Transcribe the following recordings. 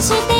して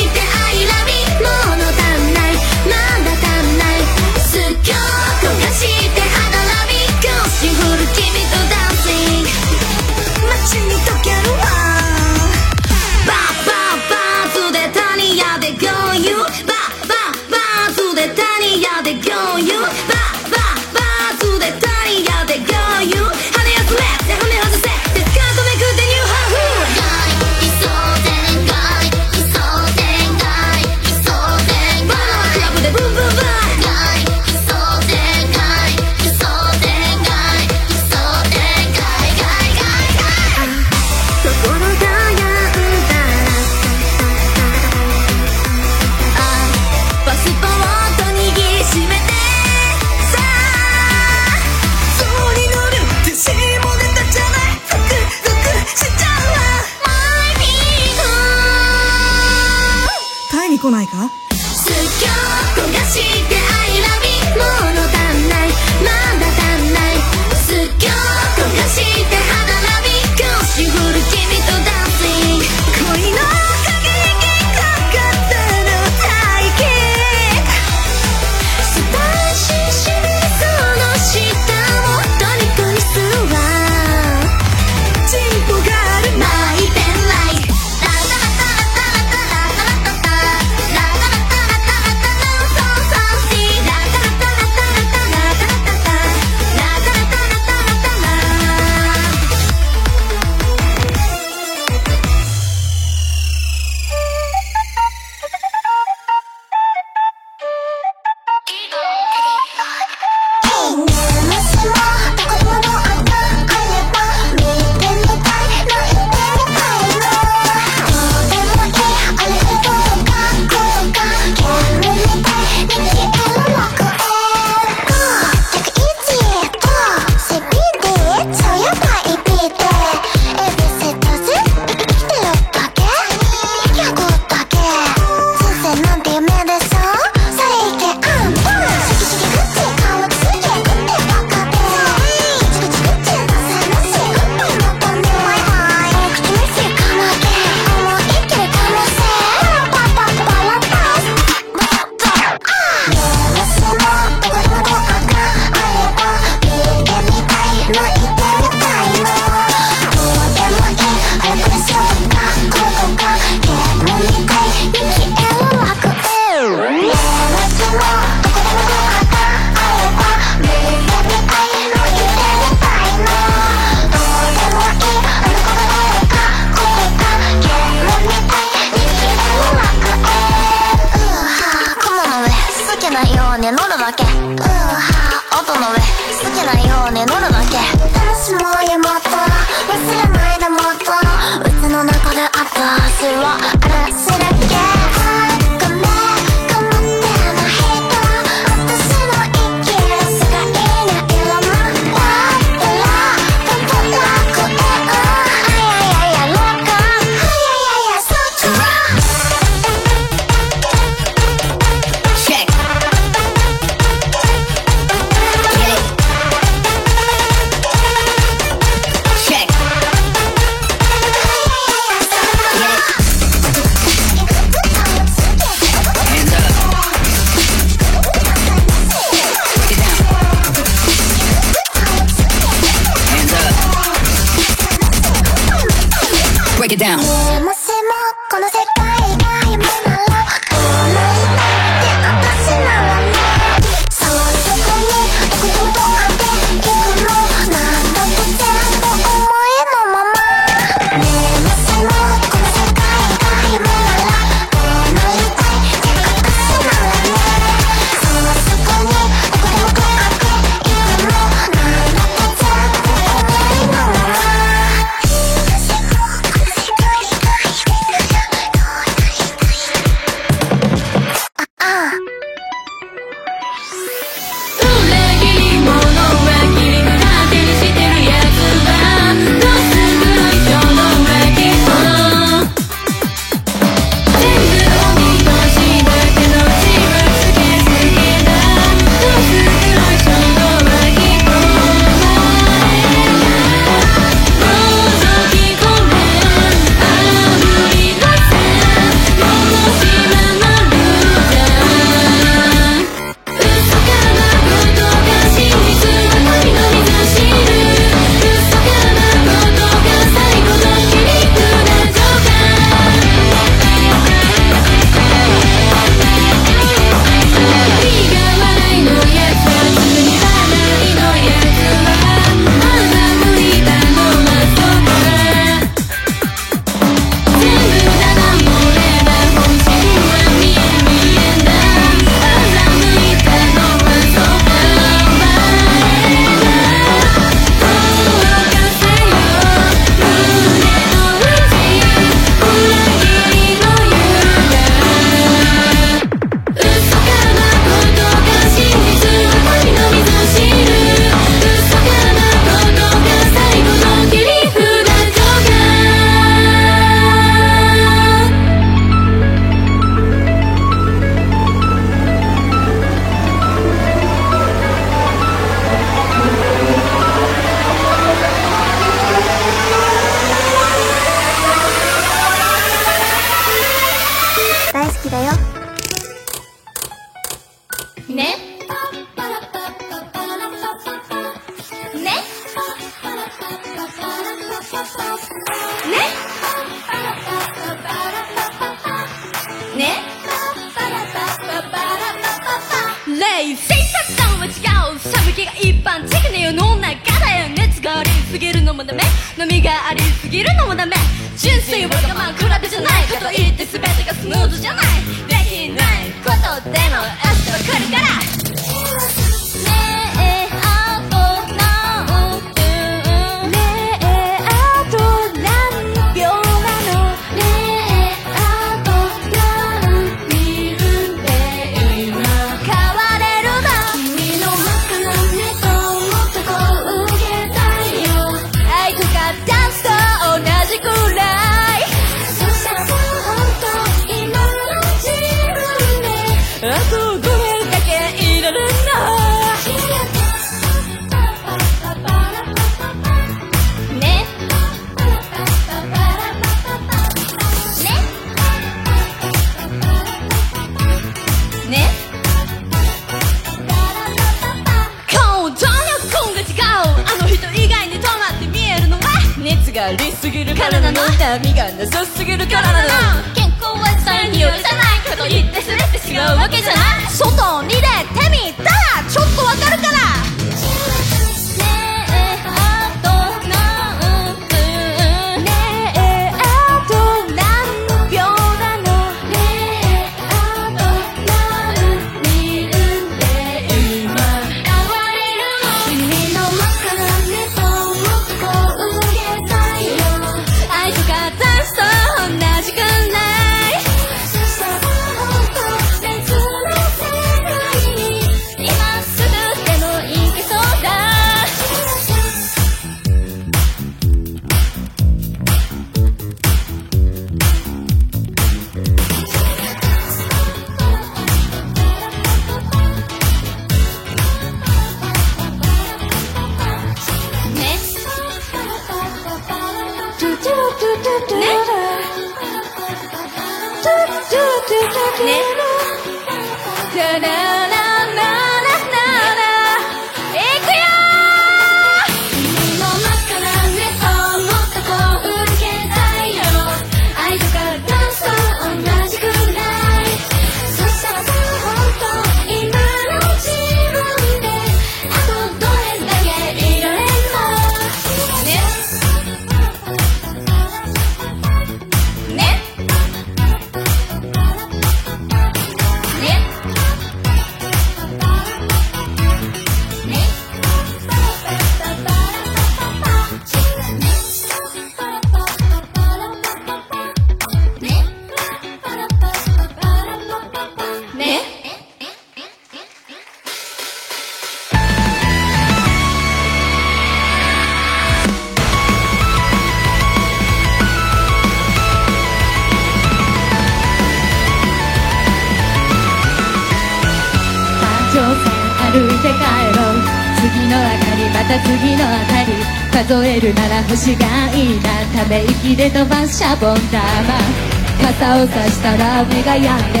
なら星がいいなため息で飛ばすシャボン玉。傘を差したら目が病んで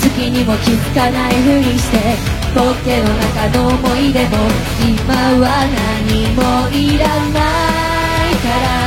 月にも気づかないふりしてポッケの中の思い出も今は何もいらないから。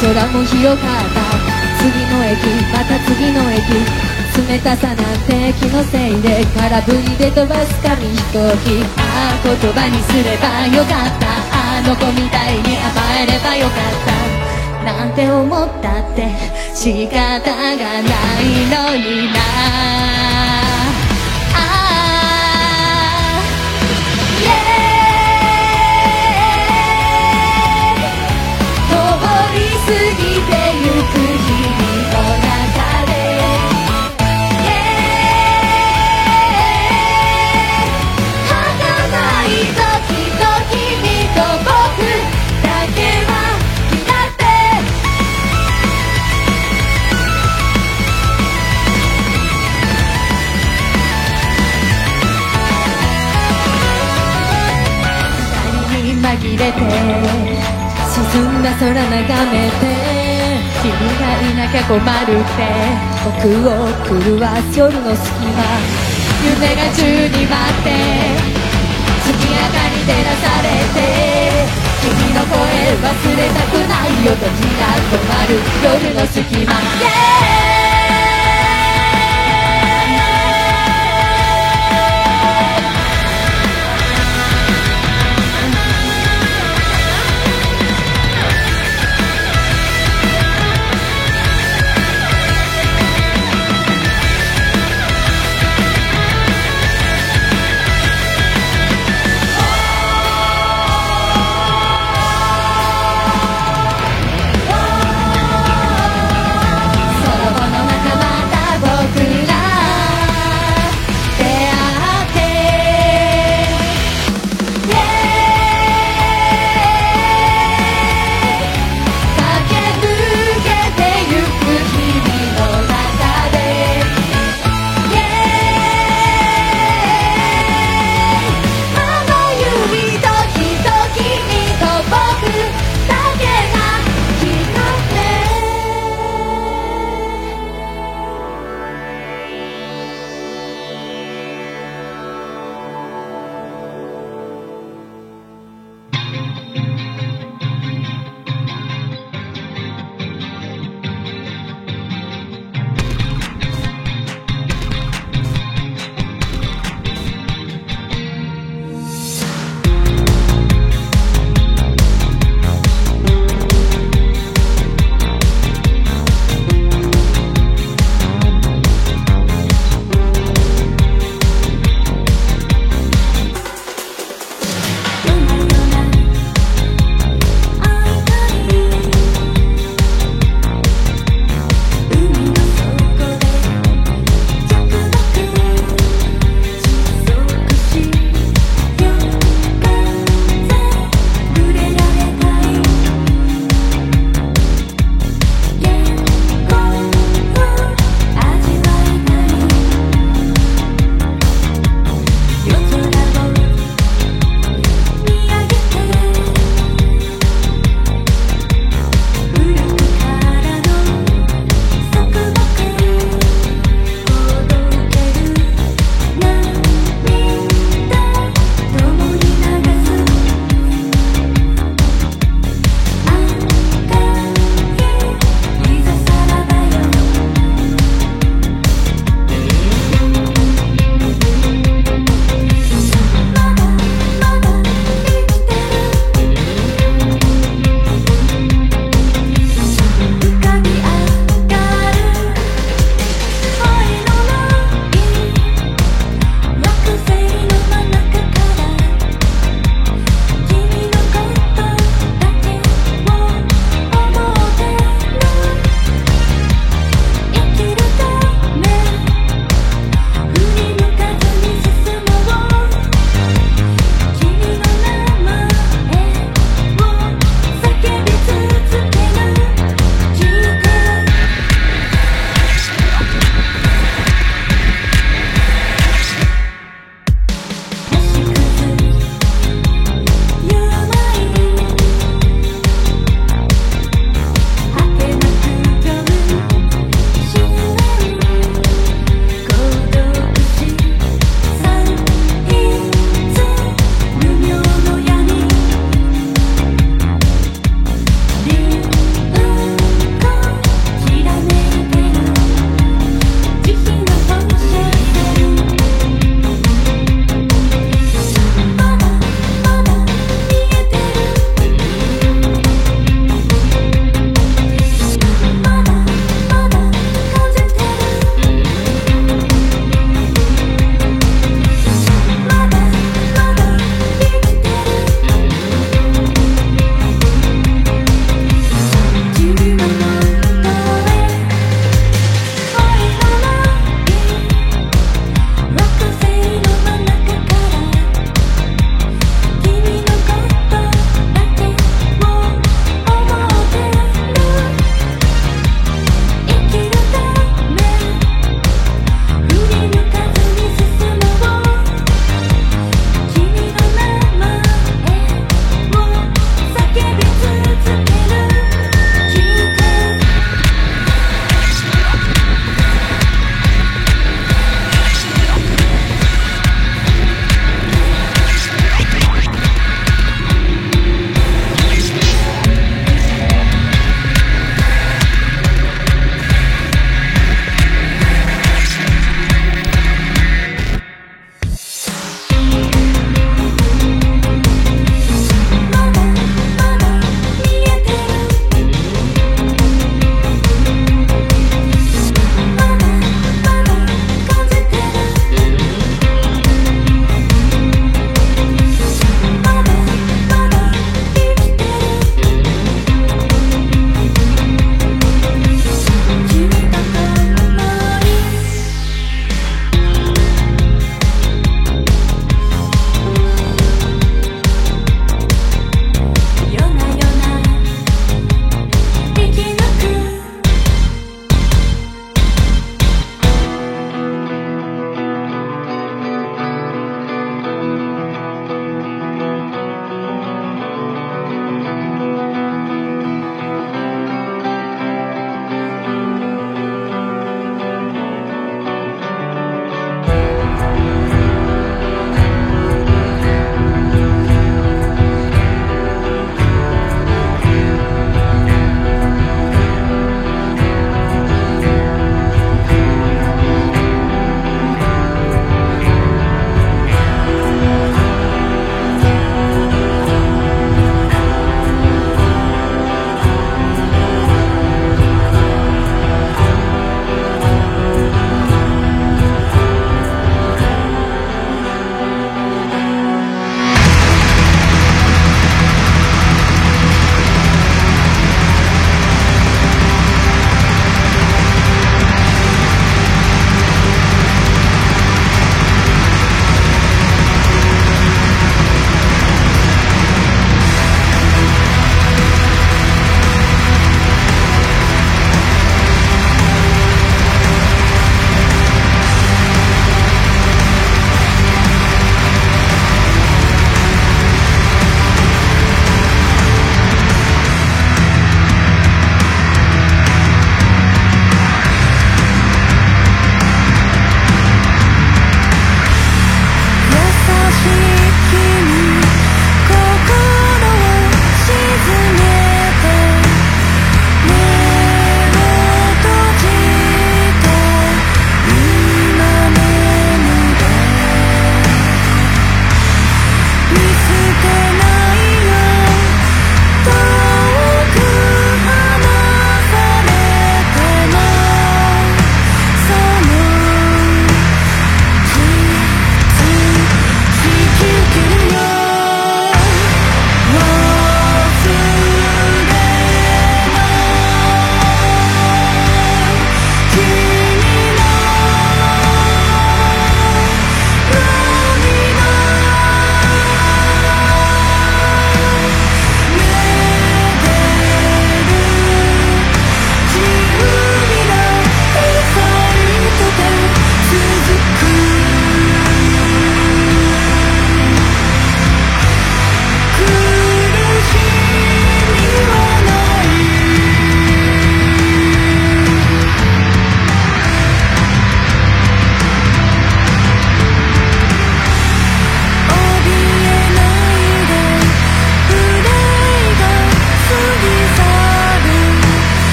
空も広かった次の駅また次の駅冷たさなんて気のせいで空振りで飛ばす紙飛行機ああ言葉にすればよかったあの子みたいに甘えればよかったなんて思ったって仕方がないのにな光に紛れて沈んだ空眺めて君がいなきゃ困るって僕を狂わす夜の隙間夢が宙に舞って月明かり照らされて君の声忘れたくないよ時が止まる夜の隙間 Yeah!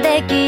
でき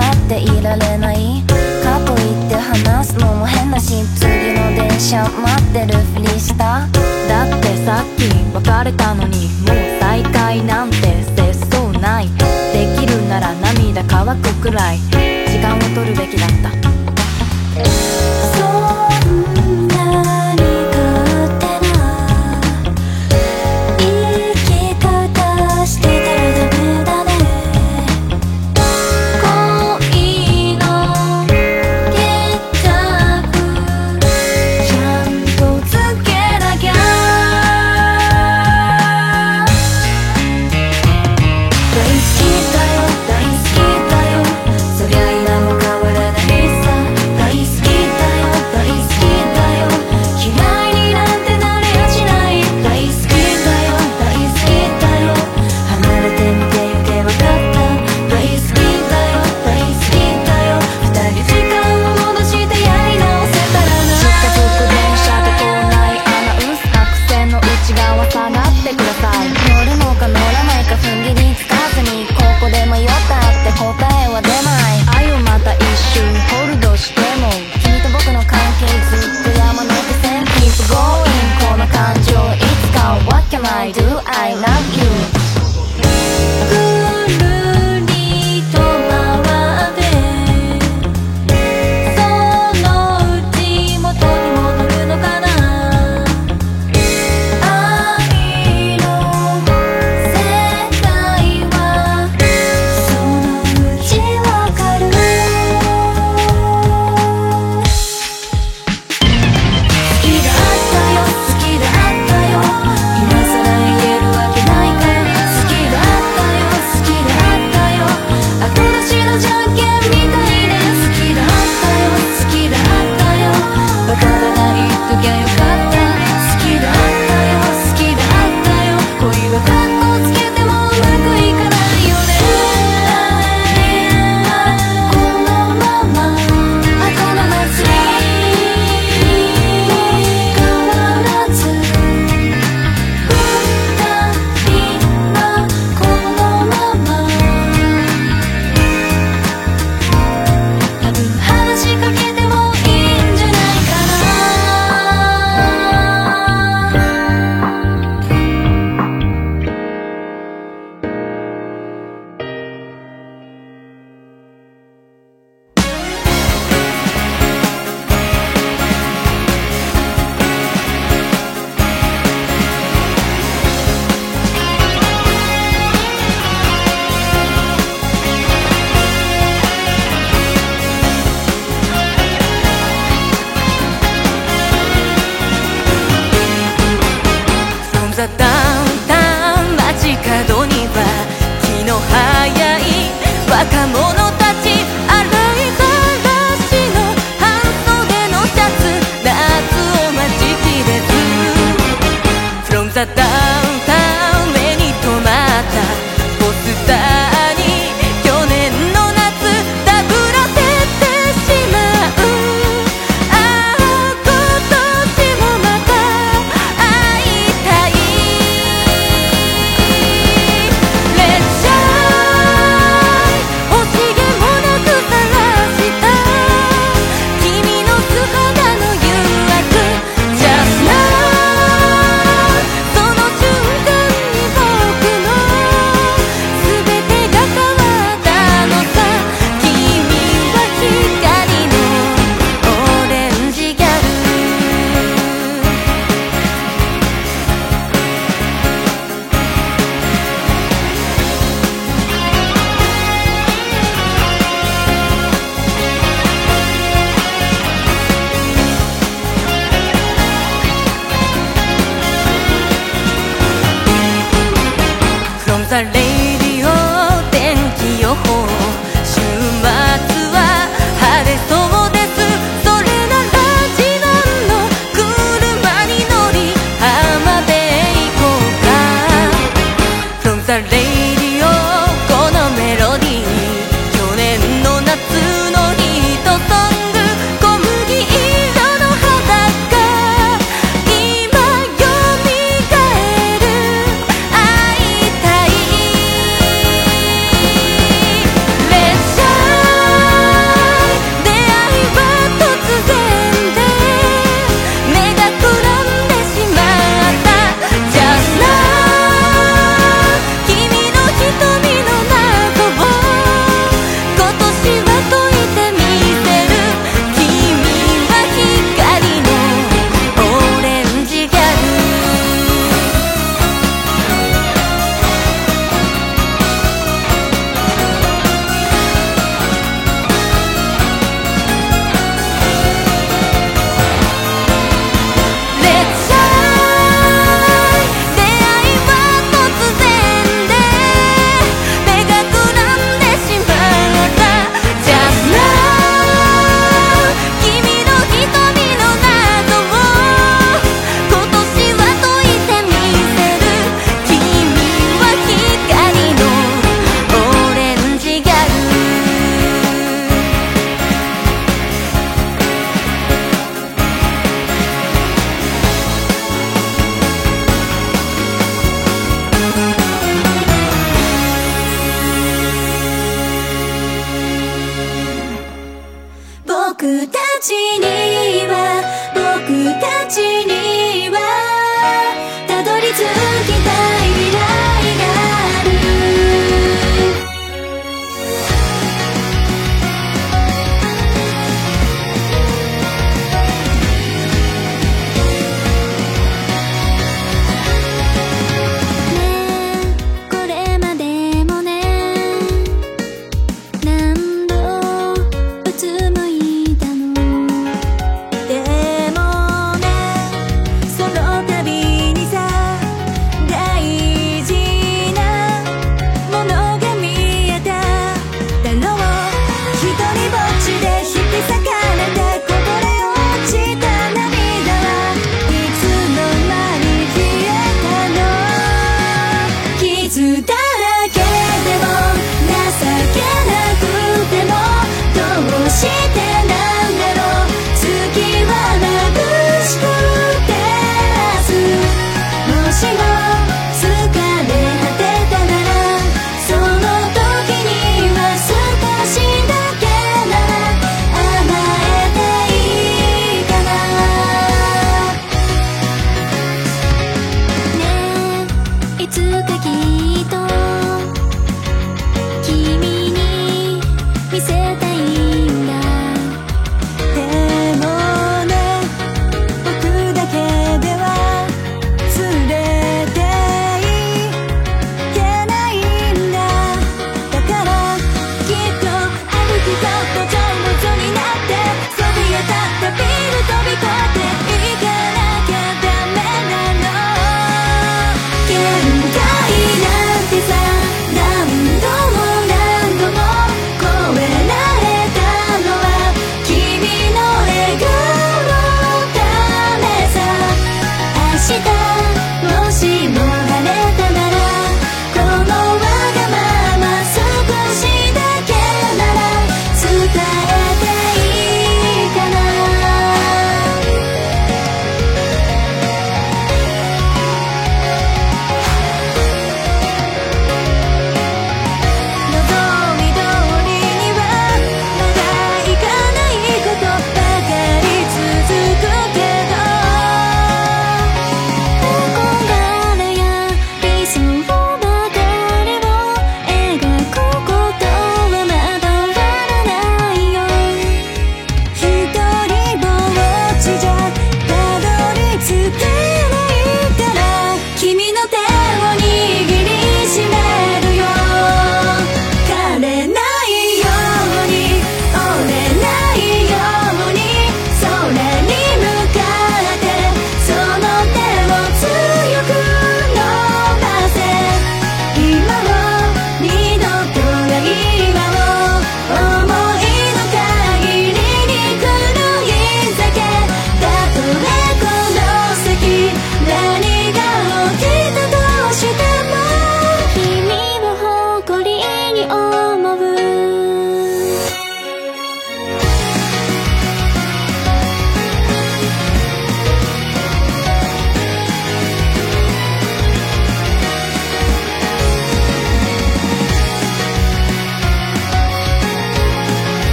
っていられない。かといって話すのも変だし次の電車待ってるふりしただってさっき別れたのにもう再会なんてせそうない。できるなら涙乾くくらい。時間を取るべきだった。Kimberly.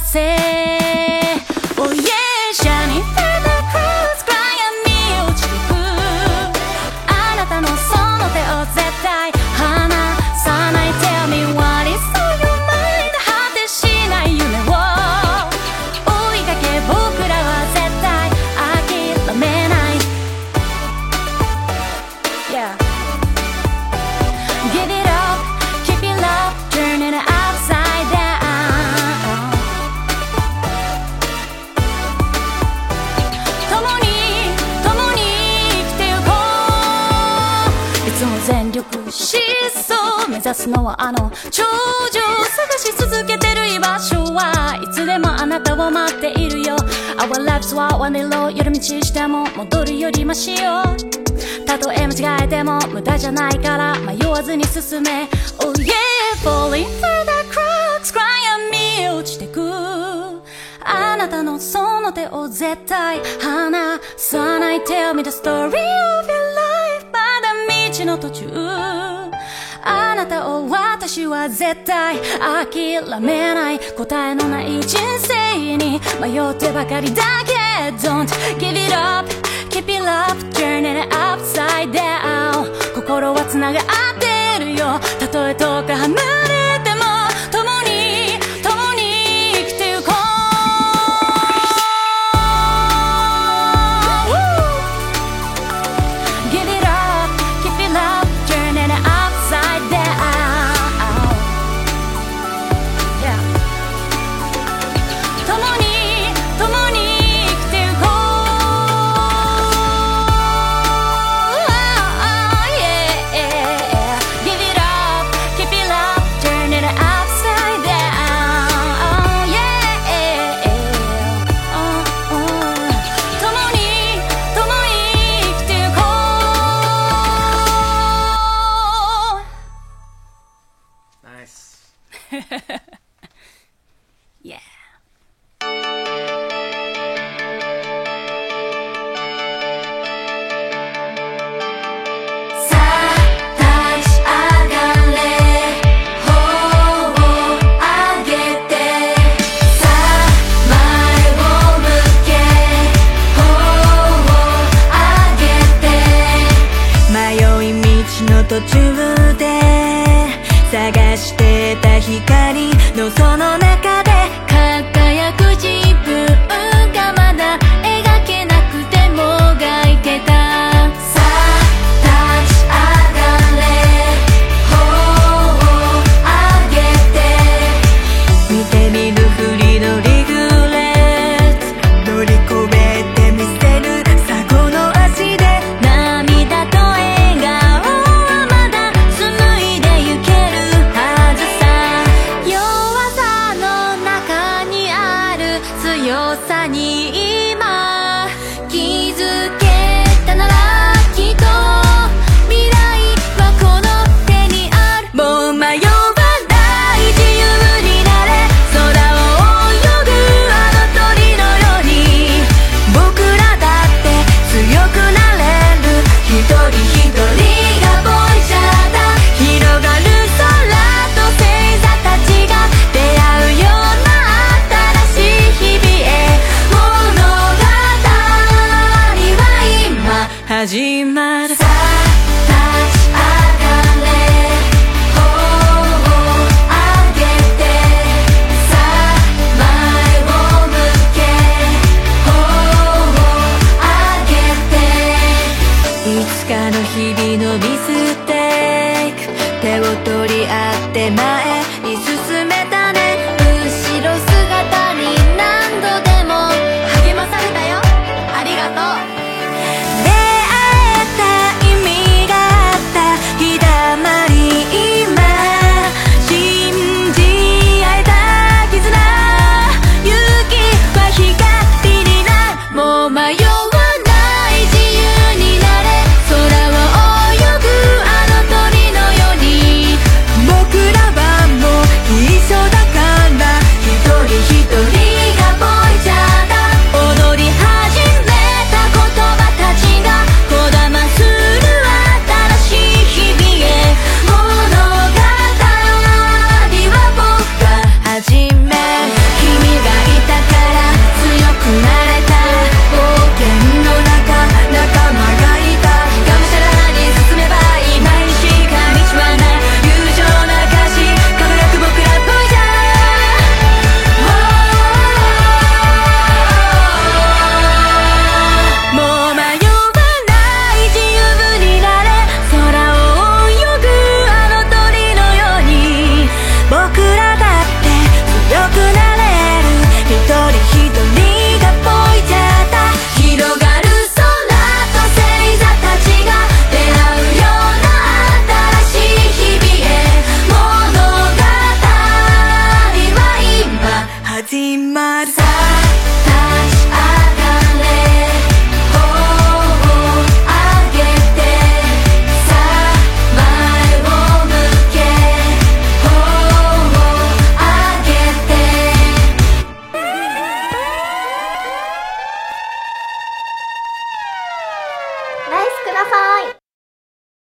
você. 諦めない答えのない人生に迷ってばかりだけ Don't give it up Keep it up Turn it upside down 心はつなが